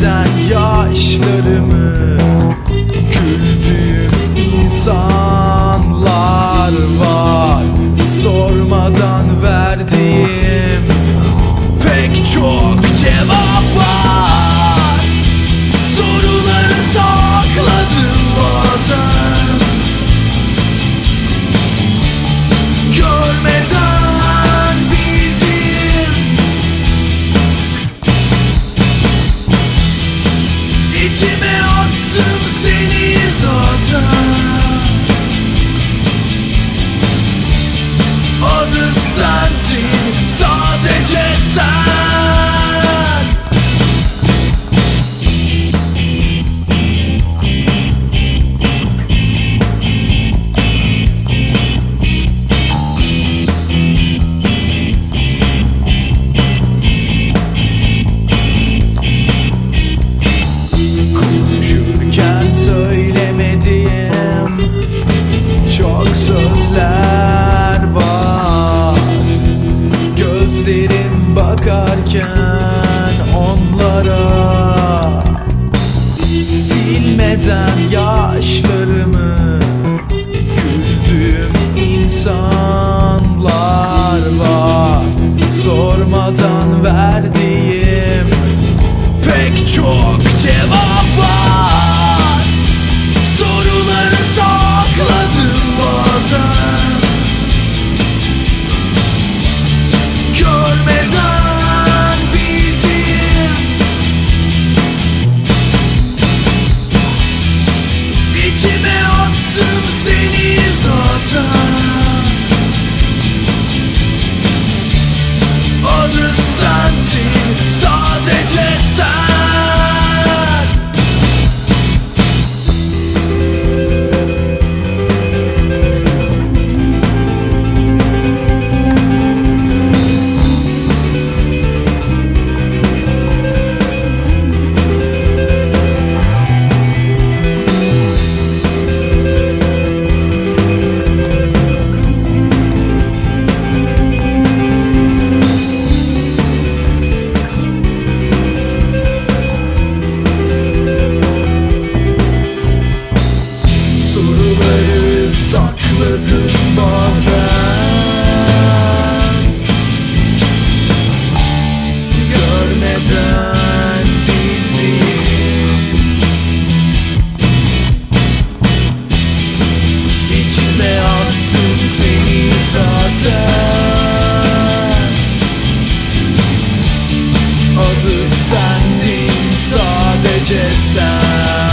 eden yaşlarımı Güldüğüm insanlar var. Sormadan verdiğim pek çok cevap var. noches. bakarken onlara Silmeden yaşlarımı güldüğüm insanlar var. Sormadan sun.